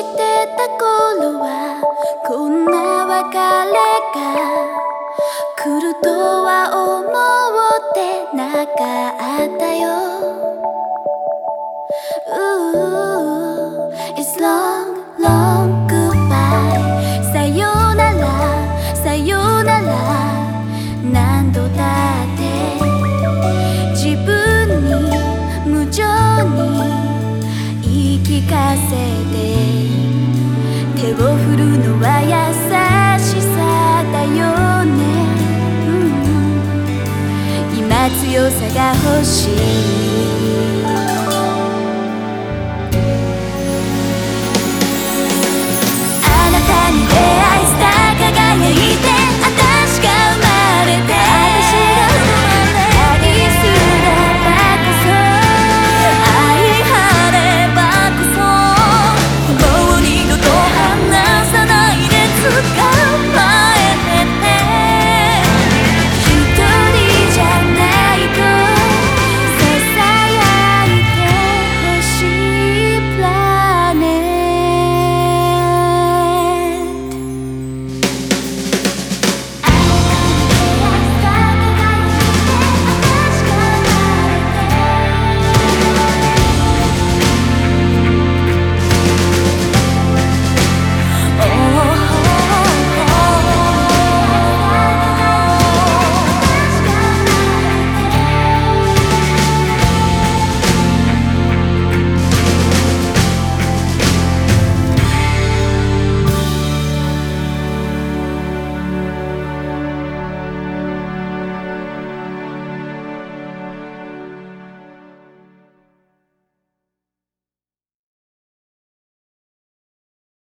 してた頃はこんな別れが来るとは思ってなかったよ。Ooh, It's long, long goodbye. さよなら、さよなら。何度だって自分に無情に聞かせて。手を振るのは優しさだよね、うん今強さが欲しい。